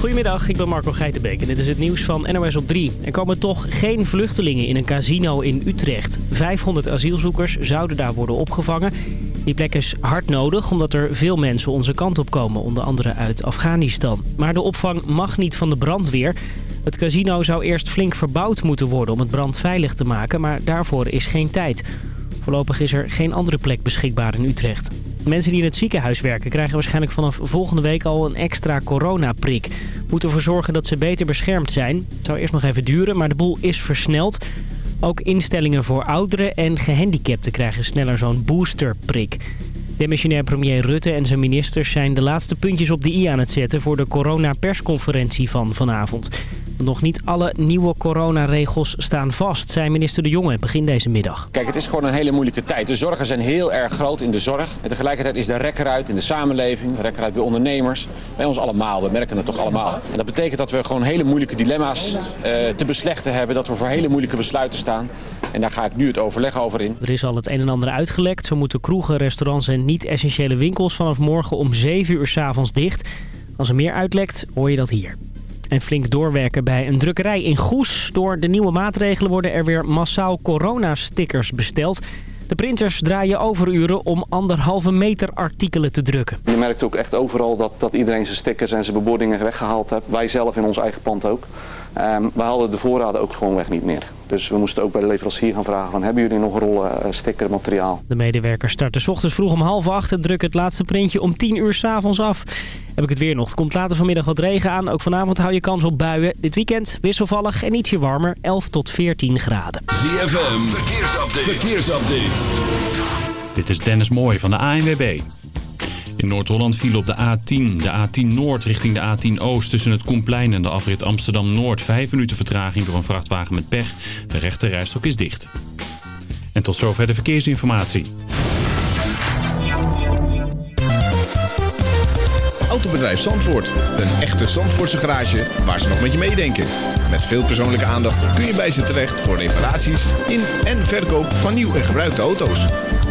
Goedemiddag, ik ben Marco Geitenbeek en dit is het nieuws van NOS op 3. Er komen toch geen vluchtelingen in een casino in Utrecht. 500 asielzoekers zouden daar worden opgevangen. Die plek is hard nodig omdat er veel mensen onze kant op komen, onder andere uit Afghanistan. Maar de opvang mag niet van de brandweer. Het casino zou eerst flink verbouwd moeten worden om het brandveilig te maken, maar daarvoor is geen tijd. Voorlopig is er geen andere plek beschikbaar in Utrecht. Mensen die in het ziekenhuis werken krijgen waarschijnlijk vanaf volgende week al een extra coronaprik. Moeten ervoor zorgen dat ze beter beschermd zijn. Het zou eerst nog even duren, maar de boel is versneld. Ook instellingen voor ouderen en gehandicapten krijgen sneller zo'n boosterprik. Demissionair premier Rutte en zijn ministers zijn de laatste puntjes op de i aan het zetten... voor de coronapersconferentie van vanavond. Nog niet alle nieuwe coronaregels staan vast, zei minister De Jonge begin deze middag. Kijk, het is gewoon een hele moeilijke tijd. De zorgen zijn heel erg groot in de zorg. En tegelijkertijd is de rek eruit in de samenleving, de rek eruit bij ondernemers. Bij ons allemaal, we merken het toch allemaal. En dat betekent dat we gewoon hele moeilijke dilemma's eh, te beslechten hebben. Dat we voor hele moeilijke besluiten staan. En daar ga ik nu het overleg over in. Er is al het een en ander uitgelekt. Zo moeten kroegen, restaurants en niet-essentiële winkels vanaf morgen om 7 uur s'avonds dicht. Als er meer uitlekt, hoor je dat hier. En flink doorwerken bij een drukkerij in Goes. Door de nieuwe maatregelen worden er weer massaal coronastickers besteld. De printers draaien overuren om anderhalve meter artikelen te drukken. Je merkt ook echt overal dat, dat iedereen zijn stickers en zijn bebordingen weggehaald heeft. Wij zelf in ons eigen pand ook. Um, we haalden de voorraden ook gewoon weg niet meer. Dus we moesten ook bij de leverancier gaan vragen van hebben jullie nog rollen uh, stickermateriaal? De medewerkers starten s ochtends vroeg om half acht en drukken het laatste printje om tien uur s'avonds af. Heb ik het weer nog. Het komt later vanmiddag wat regen aan. Ook vanavond hou je kans op buien. Dit weekend wisselvallig en ietsje warmer. 11 tot 14 graden. ZFM, verkeersupdate. verkeersupdate. Dit is Dennis Mooij van de ANWB. In Noord-Holland viel op de A10. De A10 Noord richting de A10 Oost tussen het Koenplein en de afrit Amsterdam-Noord. Vijf minuten vertraging door een vrachtwagen met pech. De rechte rijstok is dicht. En tot zover de verkeersinformatie. Autobedrijf Zandvoort. Een echte Zandvoortse garage waar ze nog met je meedenken. Met veel persoonlijke aandacht kun je bij ze terecht voor reparaties in en verkoop van nieuw en gebruikte auto's.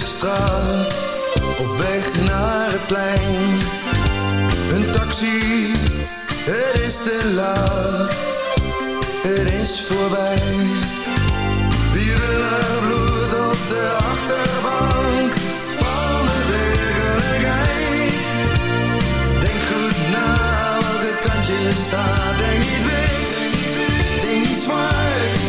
straat, op weg naar het plein. Een taxi, het is te laat, het is voorbij. Wielen bloed op de achterbank van de werkelijkheid. Denk goed na welke kant je staat, denk niet wit, denk niet zwaar.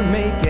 To make it.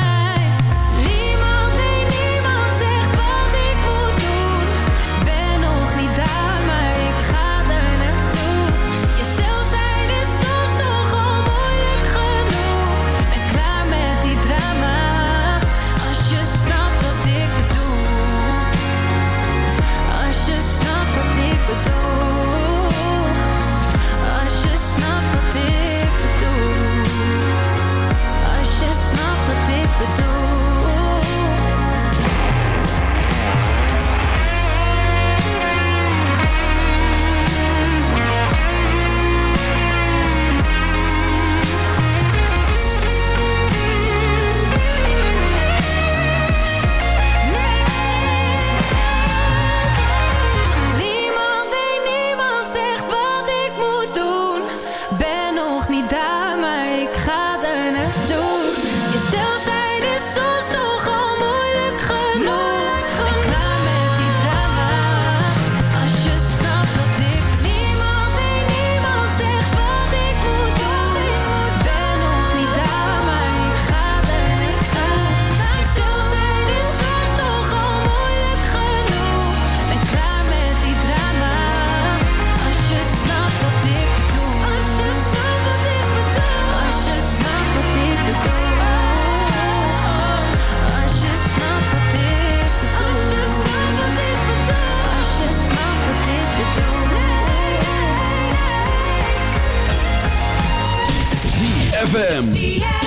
ZFM.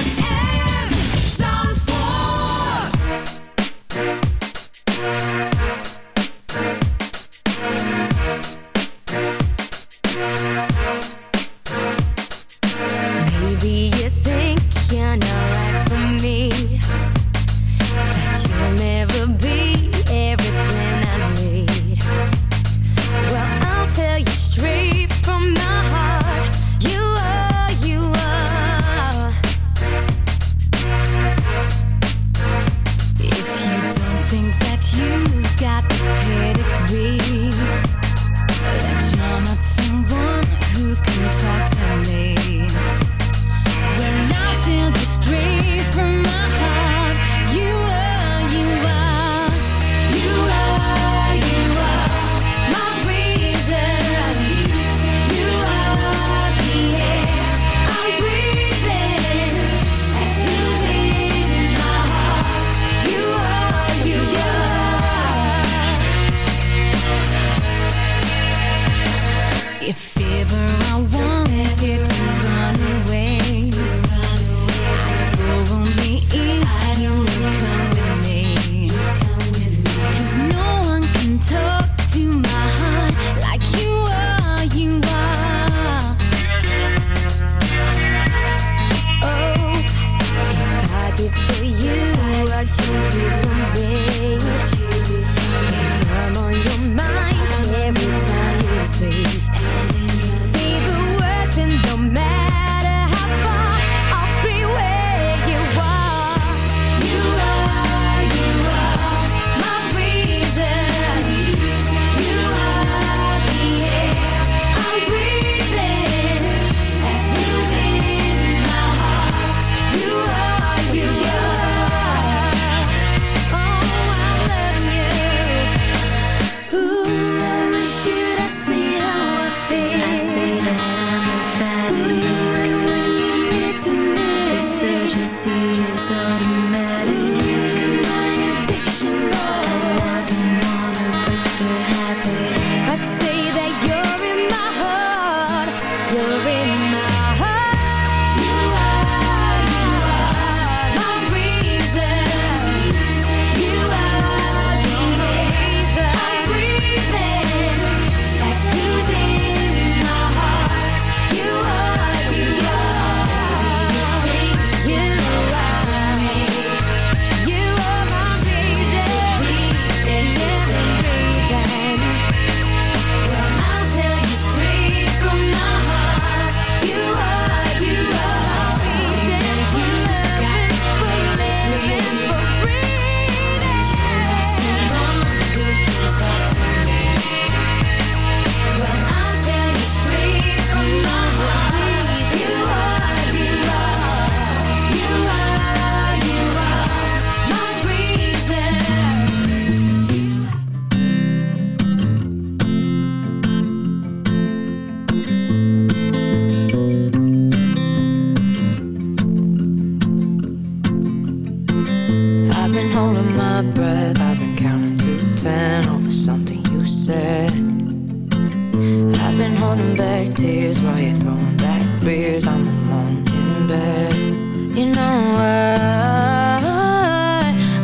back. You know why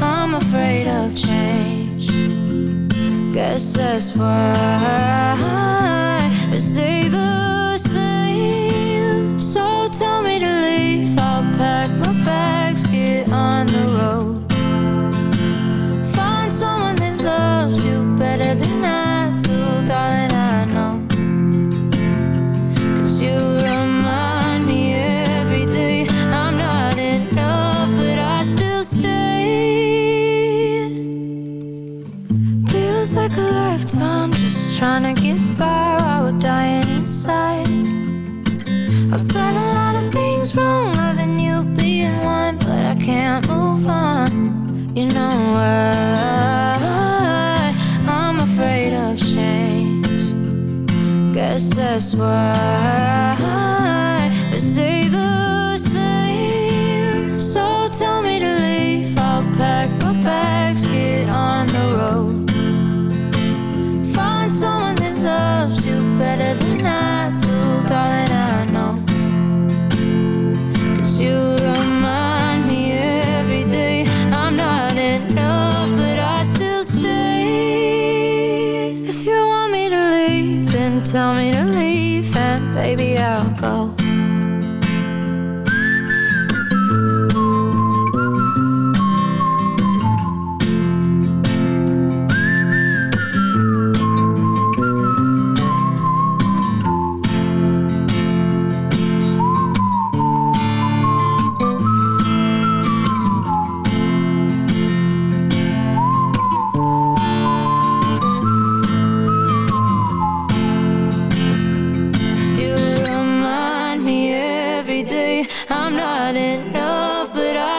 I'm afraid of change. Guess that's why. that's why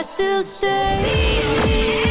I still stay.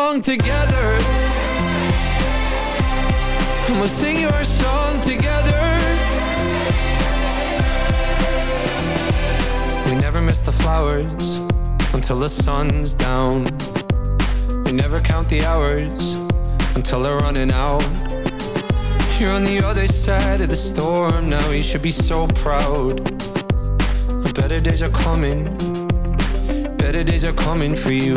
song together. And we'll sing your song together. We never miss the flowers until the sun's down. We never count the hours until they're running out. You're on the other side of the storm now. You should be so proud. Better days are coming. Better days are coming for you.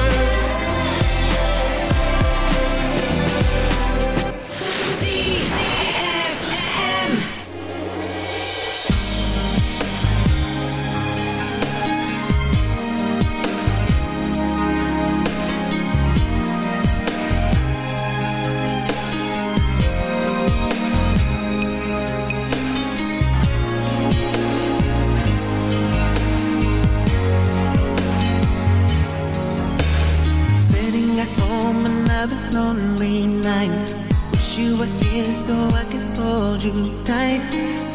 Another lonely night. Wish you were here so I could hold you tight.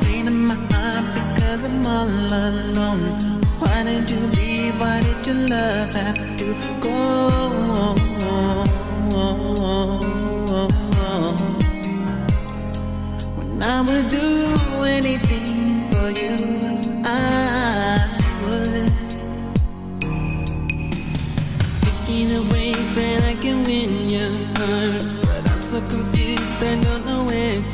Pain in my heart because I'm all alone. Why did you leave? Why did your love have to go? When I would do anything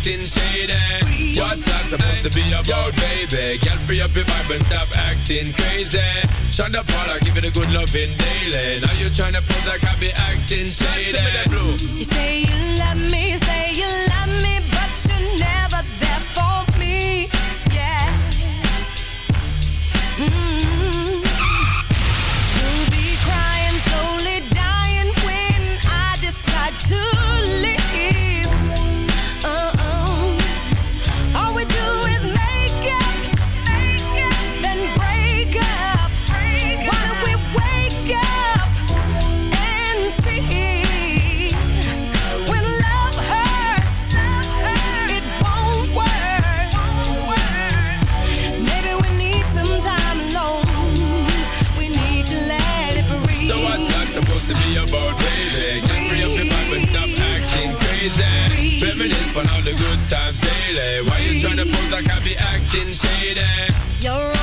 acting shady? What's that supposed to be about, baby? Girl, free up your vibe and stop acting crazy. Shonda Paula, give it a good loving daily. Now you're tryna pose like I be acting shady. You say you love me, say you love me, the good times daily. Why you tryna pose like I be acting shady? You're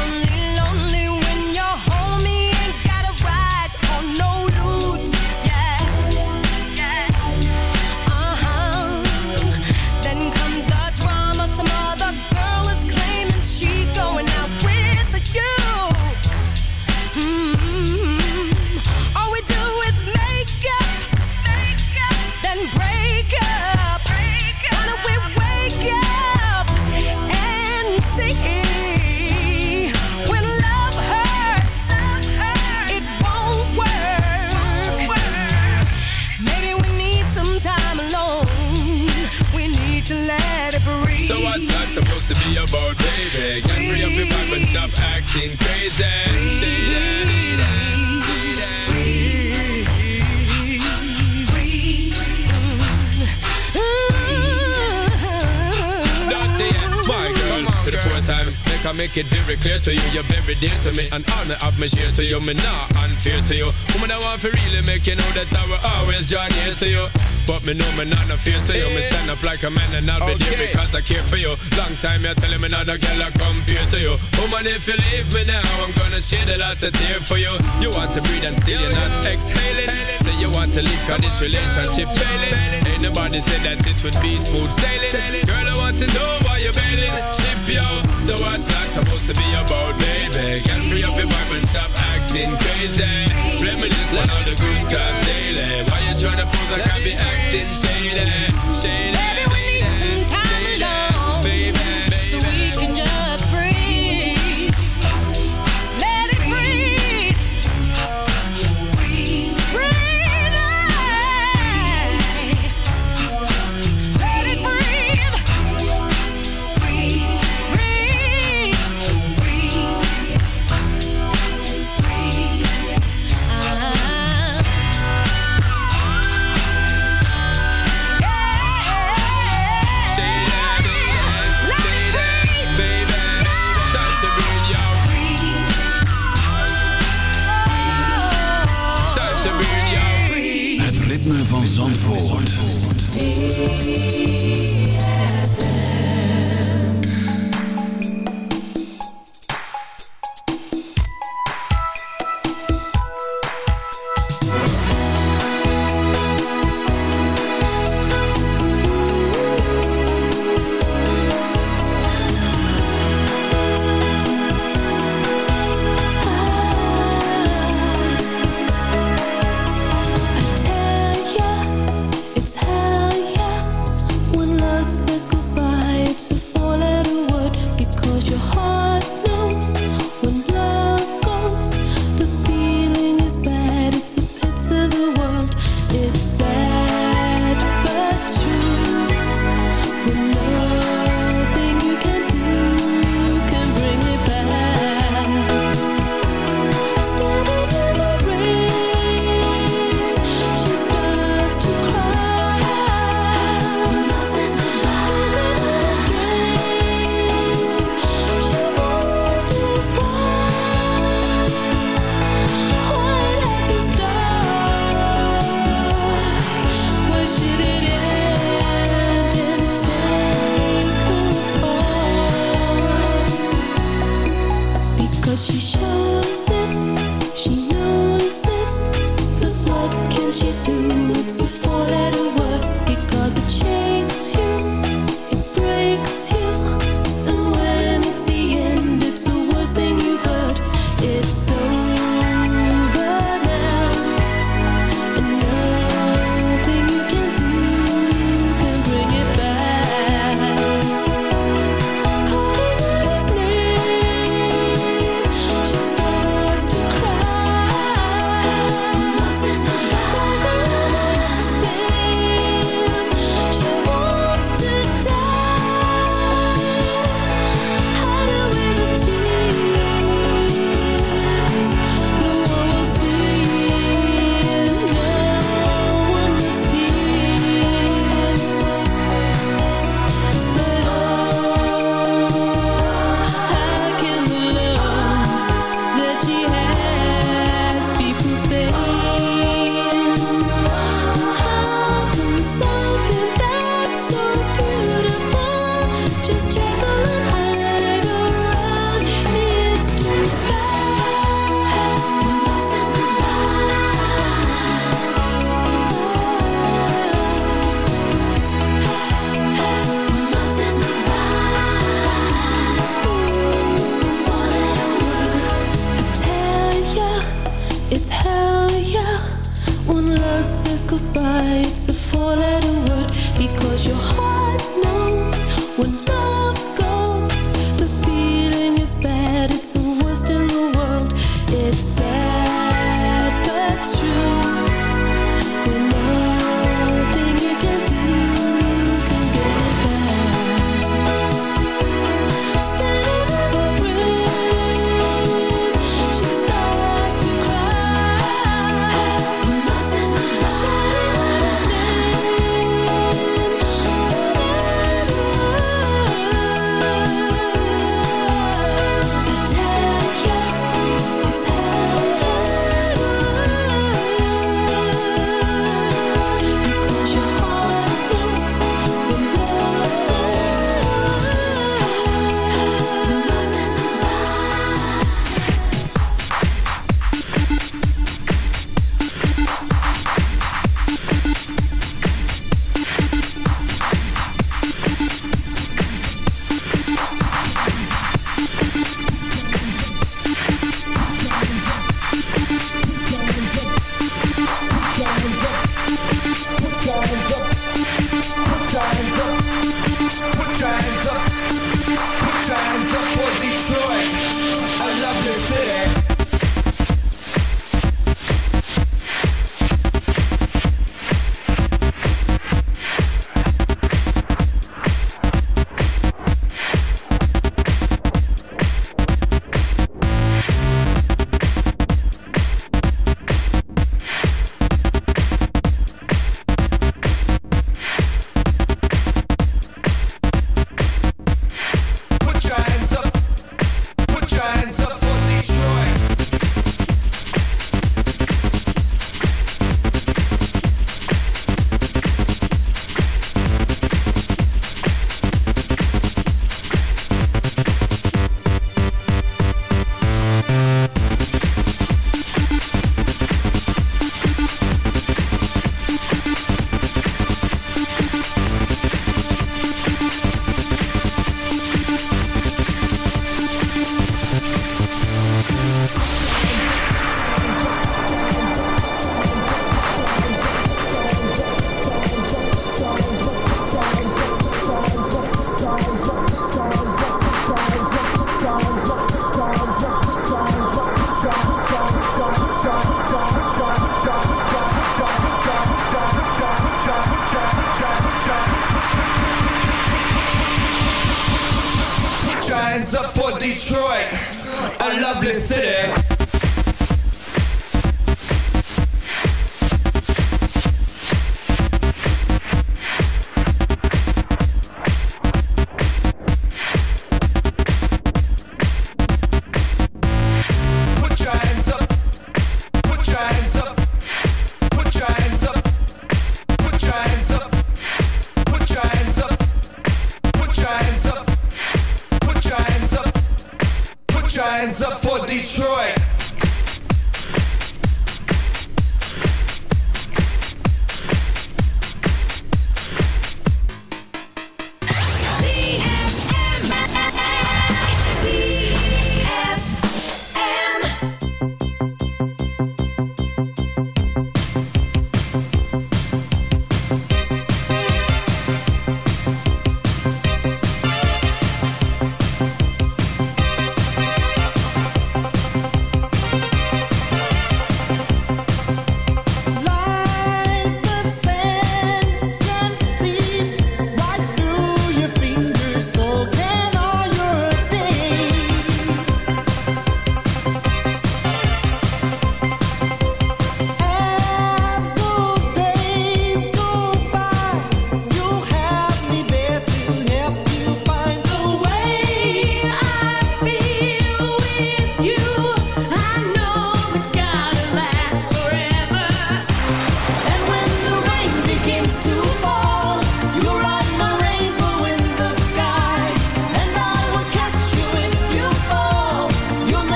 very clear to you, you're very dear to me. And honor of me share to you, me not unfair to you. Woman, I want to really make you know that I will always join here to you. But me know me not no fear to you. Me stand up like a man and I'll be there because I care for you. Long time you're telling me not a girl I compare to you. Woman, if you leave me now, I'm gonna shed a lot of tears for you. You want to breathe and still you're not exhaling. Say you want to leave cause this relationship failing. Ain't nobody said that it would be smooth sailing. Girl, I want to know why you're bailing. Ship yo. So what's that supposed to be about, baby? Get free up your vibe and stop acting crazy. Reminisce on all the good times daily. Why you tryna pose like I be acting shady? Shady.